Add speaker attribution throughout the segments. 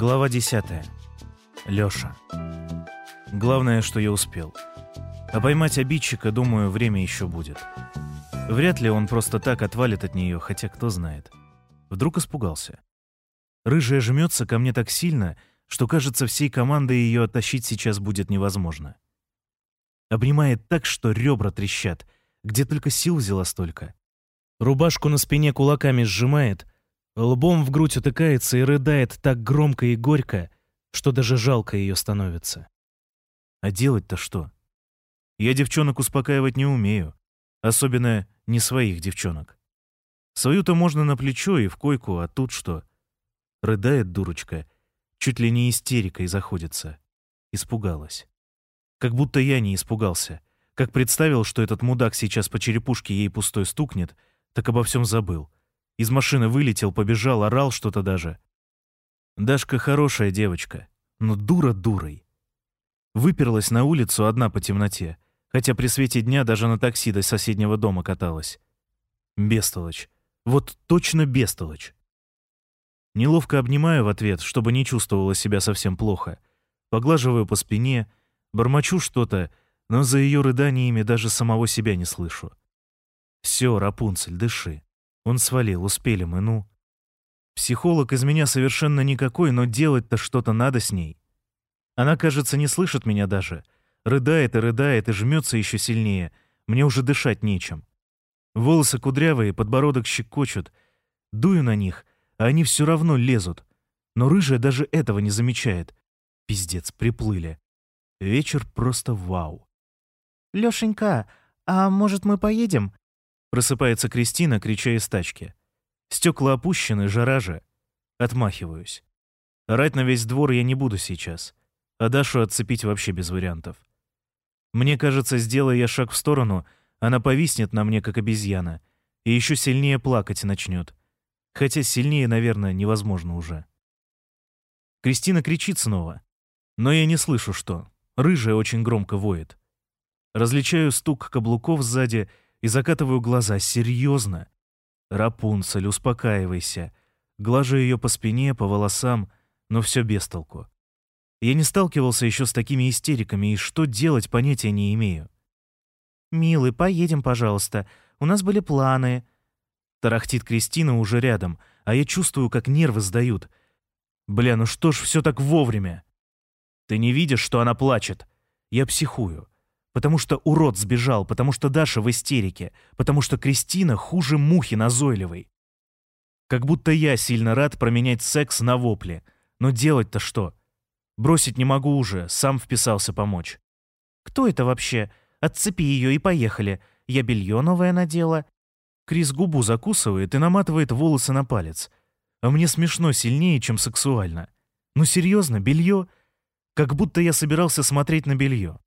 Speaker 1: Глава 10. Лёша. Главное, что я успел. А поймать обидчика, думаю, время еще будет. Вряд ли он просто так отвалит от нее, хотя кто знает. Вдруг испугался. Рыжая жмется ко мне так сильно, что, кажется, всей командой ее оттащить сейчас будет невозможно. Обнимает так, что ребра трещат, где только сил взяла столько. Рубашку на спине кулаками сжимает, лбом в грудь утыкается и рыдает так громко и горько, что даже жалко ее становится. А делать-то что? Я девчонок успокаивать не умею, особенно не своих девчонок. Свою-то можно на плечо и в койку, а тут что? Рыдает дурочка, чуть ли не истерикой заходится. Испугалась. Как будто я не испугался. Как представил, что этот мудак сейчас по черепушке ей пустой стукнет, так обо всем забыл. Из машины вылетел, побежал, орал что-то даже. Дашка хорошая девочка, но дура дурой. Выперлась на улицу одна по темноте, хотя при свете дня даже на такси до соседнего дома каталась. Бестолочь. Вот точно бестолочь. Неловко обнимаю в ответ, чтобы не чувствовала себя совсем плохо. Поглаживаю по спине, бормочу что-то, но за ее рыданиями даже самого себя не слышу. Все, Рапунцель, дыши. Он свалил, успели мы, ну. Психолог из меня совершенно никакой, но делать-то что-то надо с ней. Она, кажется, не слышит меня даже. Рыдает и рыдает и жмется еще сильнее. Мне уже дышать нечем. Волосы кудрявые, подбородок щекочут. Дую на них, а они все равно лезут. Но рыжая даже этого не замечает. Пиздец, приплыли. Вечер просто вау.
Speaker 2: «Лёшенька, а может, мы поедем?»
Speaker 1: Просыпается Кристина, крича из тачки. Стекла опущены, жара же. Отмахиваюсь. Орать на весь двор я не буду сейчас. А Дашу отцепить вообще без вариантов. Мне кажется, сделая я шаг в сторону, она повиснет на мне, как обезьяна, и еще сильнее плакать начнет. Хотя сильнее, наверное, невозможно уже. Кристина кричит снова. Но я не слышу, что. Рыжая очень громко воет. Различаю стук каблуков сзади и закатываю глаза. Серьезно? Рапунцель, успокаивайся. Глажу ее по спине, по волосам, но все без толку. Я не сталкивался еще с такими истериками, и что делать, понятия не имею.
Speaker 2: «Милый, поедем, пожалуйста. У нас были планы».
Speaker 1: Тарахтит Кристина уже рядом, а я чувствую, как нервы сдают. Бля, ну что ж все так вовремя? Ты не видишь, что она плачет? Я психую. Потому что урод сбежал, потому что Даша в истерике, потому что Кристина хуже мухи назойливой. Как будто я сильно рад променять секс на вопли. Но делать-то что? Бросить не могу уже, сам вписался помочь.
Speaker 2: «Кто это вообще? Отцепи ее и поехали. Я белье новое надела».
Speaker 1: Крис губу закусывает и наматывает волосы на палец. А мне смешно сильнее, чем сексуально. Ну серьезно, белье? Как будто я собирался смотреть на белье.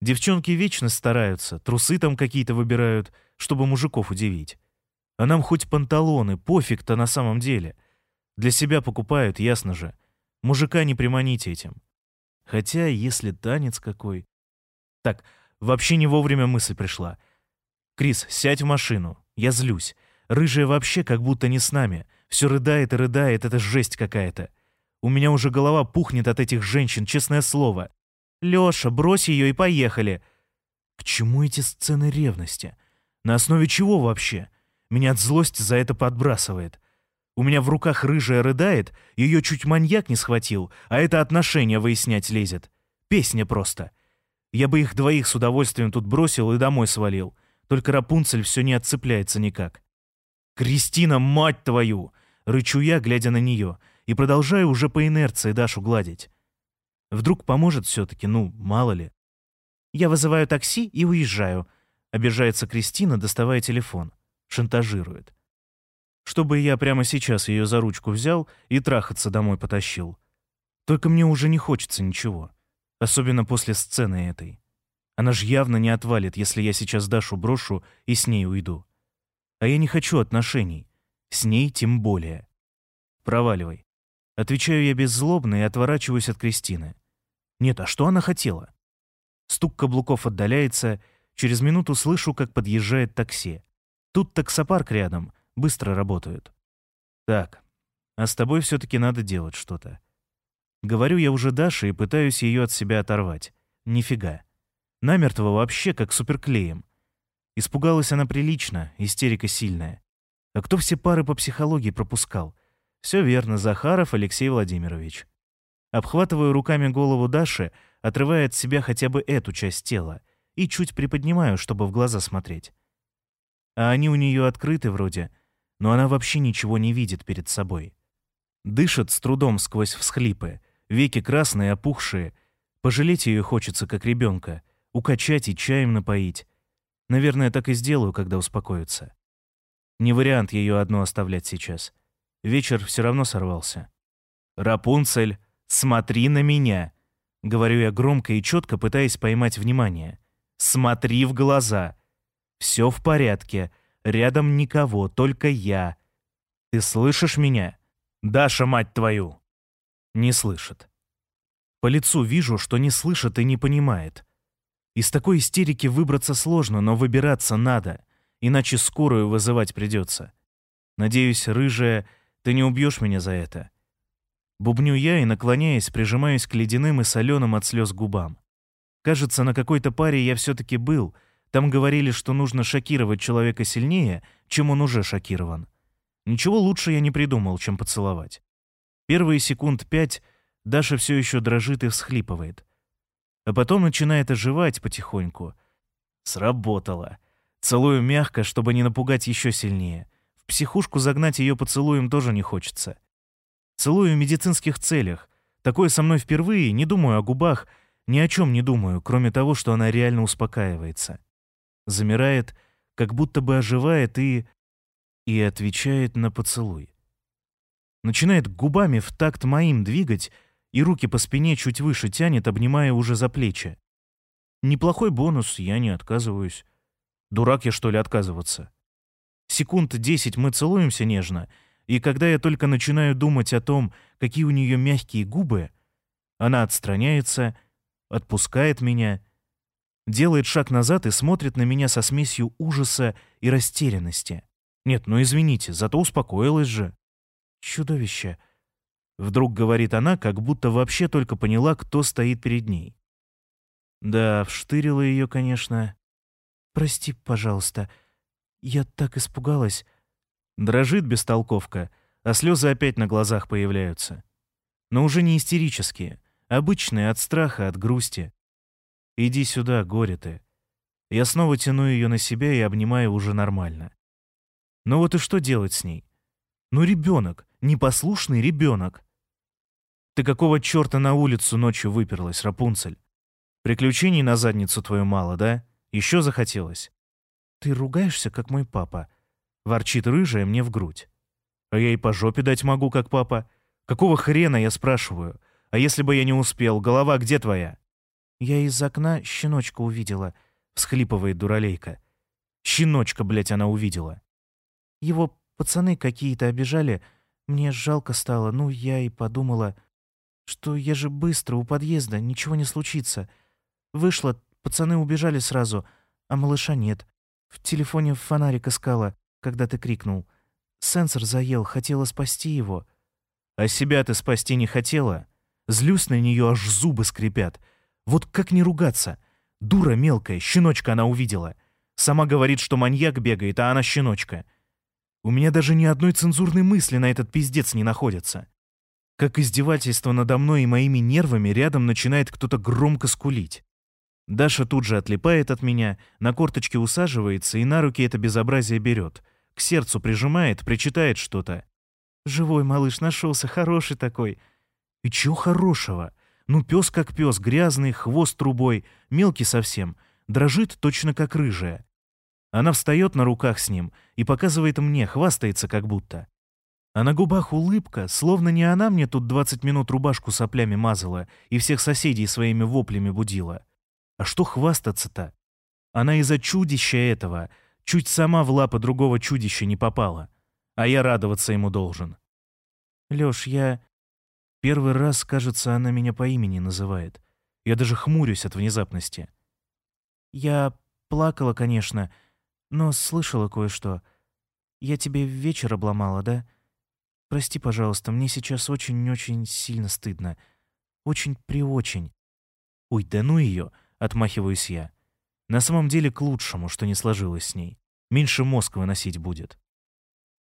Speaker 1: Девчонки вечно стараются, трусы там какие-то выбирают, чтобы мужиков удивить. А нам хоть панталоны, пофиг-то на самом деле. Для себя покупают, ясно же. Мужика не приманите этим. Хотя, если танец какой... Так, вообще не вовремя мысль пришла. Крис, сядь в машину. Я злюсь. Рыжая вообще как будто не с нами. Все рыдает и рыдает, это жесть какая-то. У меня уже голова пухнет от этих женщин, честное слово. Лёша, брось её и поехали. К чему эти сцены ревности? На основе чего вообще? Меня от злости за это подбрасывает. У меня в руках рыжая рыдает, её чуть маньяк не схватил, а это отношения выяснять лезет. Песня просто. Я бы их двоих с удовольствием тут бросил и домой свалил. Только Рапунцель всё не отцепляется никак. «Кристина, мать твою!» — рычу я, глядя на неё, и продолжаю уже по инерции Дашу гладить. Вдруг поможет все-таки, ну, мало ли. Я вызываю такси и уезжаю. Обижается Кристина, доставая телефон. Шантажирует. Чтобы я прямо сейчас ее за ручку взял и трахаться домой потащил. Только мне уже не хочется ничего. Особенно после сцены этой. Она ж явно не отвалит, если я сейчас Дашу брошу и с ней уйду. А я не хочу отношений. С ней тем более. Проваливай. Отвечаю я беззлобно и отворачиваюсь от Кристины. Нет, а что она хотела? Стук каблуков отдаляется, через минуту слышу, как подъезжает такси. Тут таксопарк рядом, быстро работают. Так, а с тобой все таки надо делать что-то. Говорю я уже Даше и пытаюсь ее от себя оторвать. Нифига. Намертво вообще, как суперклеем. Испугалась она прилично, истерика сильная. А кто все пары по психологии пропускал? Все верно, Захаров Алексей Владимирович. Обхватываю руками голову Даши, отрывая от себя хотя бы эту часть тела, и чуть приподнимаю, чтобы в глаза смотреть. А они у нее открыты вроде, но она вообще ничего не видит перед собой. Дышит с трудом сквозь всхлипы, веки красные, опухшие. Пожалеть ее хочется, как ребенка, укачать и чаем напоить. Наверное, так и сделаю, когда успокоится. Не вариант ее одну оставлять сейчас. Вечер все равно сорвался. «Рапунцель, смотри на меня!» Говорю я громко и четко, пытаясь поймать внимание. «Смотри в глаза! Все в порядке. Рядом никого, только я. Ты слышишь меня? Даша, мать твою!» Не слышит. По лицу вижу, что не слышит и не понимает. Из такой истерики выбраться сложно, но выбираться надо, иначе скорую вызывать придется. Надеюсь, рыжая, ты не убьешь меня за это. Бубню я и, наклоняясь, прижимаюсь к ледяным и соленым от слез губам. Кажется, на какой-то паре я все-таки был. Там говорили, что нужно шокировать человека сильнее, чем он уже шокирован. Ничего лучше я не придумал, чем поцеловать. Первые секунд пять Даша все еще дрожит и всхлипывает. А потом начинает оживать потихоньку. Сработало. Целую мягко, чтобы не напугать еще сильнее. Психушку загнать ее поцелуем тоже не хочется. Целую в медицинских целях. Такое со мной впервые, не думаю о губах, ни о чем не думаю, кроме того, что она реально успокаивается. Замирает, как будто бы оживает и... и отвечает на поцелуй. Начинает губами в такт моим двигать, и руки по спине чуть выше тянет, обнимая уже за плечи. Неплохой бонус, я не отказываюсь. Дурак я, что ли, отказываться? Секунд десять мы целуемся нежно, и когда я только начинаю думать о том, какие у нее мягкие губы, она отстраняется, отпускает меня, делает шаг назад и смотрит на меня со смесью ужаса и растерянности. Нет, ну извините, зато успокоилась же. Чудовище. Вдруг говорит она, как будто вообще только поняла, кто стоит перед ней. Да, вштырила ее, конечно. «Прости, пожалуйста. Я так испугалась». Дрожит бестолковка, а слезы опять на глазах появляются. Но уже не истерические, обычные от страха, от грусти. «Иди сюда, горе ты». Я снова тяну ее на себя и обнимаю уже нормально. Но вот и что делать с ней? Ну, ребенок, непослушный ребенок. Ты какого черта на улицу ночью выперлась, Рапунцель? Приключений на задницу твою мало, да? Еще захотелось. Ты ругаешься, как мой папа. Ворчит рыжая мне в грудь. А я и по жопе дать могу, как папа. Какого хрена, я спрашиваю? А если бы я не успел, голова где твоя? Я из окна щеночка увидела, всхлипывает дуралейка. Щеночка, блядь, она увидела. Его пацаны какие-то обижали, мне жалко стало, ну, я и подумала что я же быстро у подъезда, ничего не случится. Вышла, пацаны убежали сразу, а малыша нет. В телефоне фонарик искала, когда ты крикнул. Сенсор заел, хотела спасти его. А себя ты спасти не хотела? Злюсь на нее, аж зубы скрипят. Вот как не ругаться? Дура мелкая, щеночка она увидела. Сама говорит, что маньяк бегает, а она щеночка. У меня даже ни одной цензурной мысли на этот пиздец не находится. Как издевательство надо мной и моими нервами рядом начинает кто-то громко скулить. Даша тут же отлипает от меня, на корточки усаживается и на руки это безобразие берет. К сердцу прижимает, причитает что-то. «Живой малыш нашелся, хороший такой». «И чего хорошего? Ну, пес как пес, грязный, хвост трубой, мелкий совсем, дрожит точно как рыжая». Она встает на руках с ним и показывает мне, хвастается как будто. А на губах улыбка, словно не она мне тут 20 минут рубашку соплями мазала и всех соседей своими воплями будила. А что хвастаться-то? Она из-за чудища этого чуть сама в лапы другого чудища не попала. А я радоваться ему должен. Лёш, я... Первый раз, кажется, она меня по имени называет. Я даже хмурюсь от внезапности. Я плакала, конечно, но слышала кое-что. Я тебе вечер обломала, да? Прости, пожалуйста, мне сейчас очень-очень сильно стыдно.
Speaker 2: очень-преочень.
Speaker 1: Ой, да ну ее, отмахиваюсь я. На самом деле к лучшему, что не сложилось с ней. Меньше мозг выносить будет.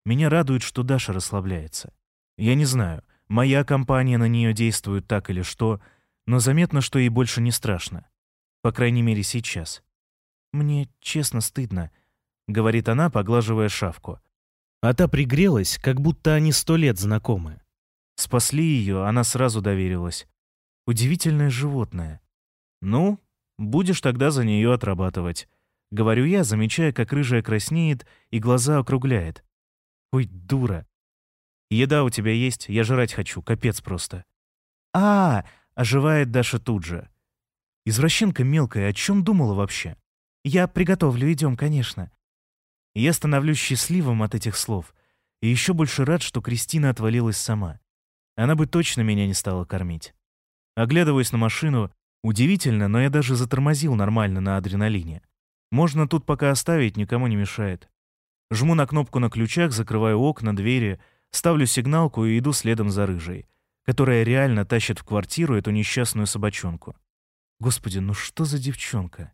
Speaker 1: Меня радует, что Даша расслабляется. Я не знаю, моя компания на нее действует так или что, но заметно, что ей больше не страшно. По крайней мере, сейчас.
Speaker 2: «Мне честно стыдно», — говорит она, поглаживая шавку.
Speaker 1: А та пригрелась, как будто они сто лет знакомы. Спасли ее, она сразу доверилась. Удивительное животное. Ну, будешь тогда за нее отрабатывать. Говорю я, замечая, как рыжая краснеет и глаза округляет. Ой, дура. Еда у тебя есть, я жрать хочу, капец просто. А, оживает Даша тут же. Извращенка мелкая, о чем думала вообще?
Speaker 2: Я приготовлю, идем, конечно.
Speaker 1: Я становлюсь счастливым от этих слов. И еще больше рад, что Кристина отвалилась сама. Она бы точно меня не стала кормить. Оглядываясь на машину, удивительно, но я даже затормозил нормально на адреналине. Можно тут пока оставить, никому не мешает. Жму на кнопку на ключах, закрываю окна, двери, ставлю сигналку и иду следом за рыжей, которая реально тащит в квартиру эту несчастную собачонку. Господи, ну что за девчонка?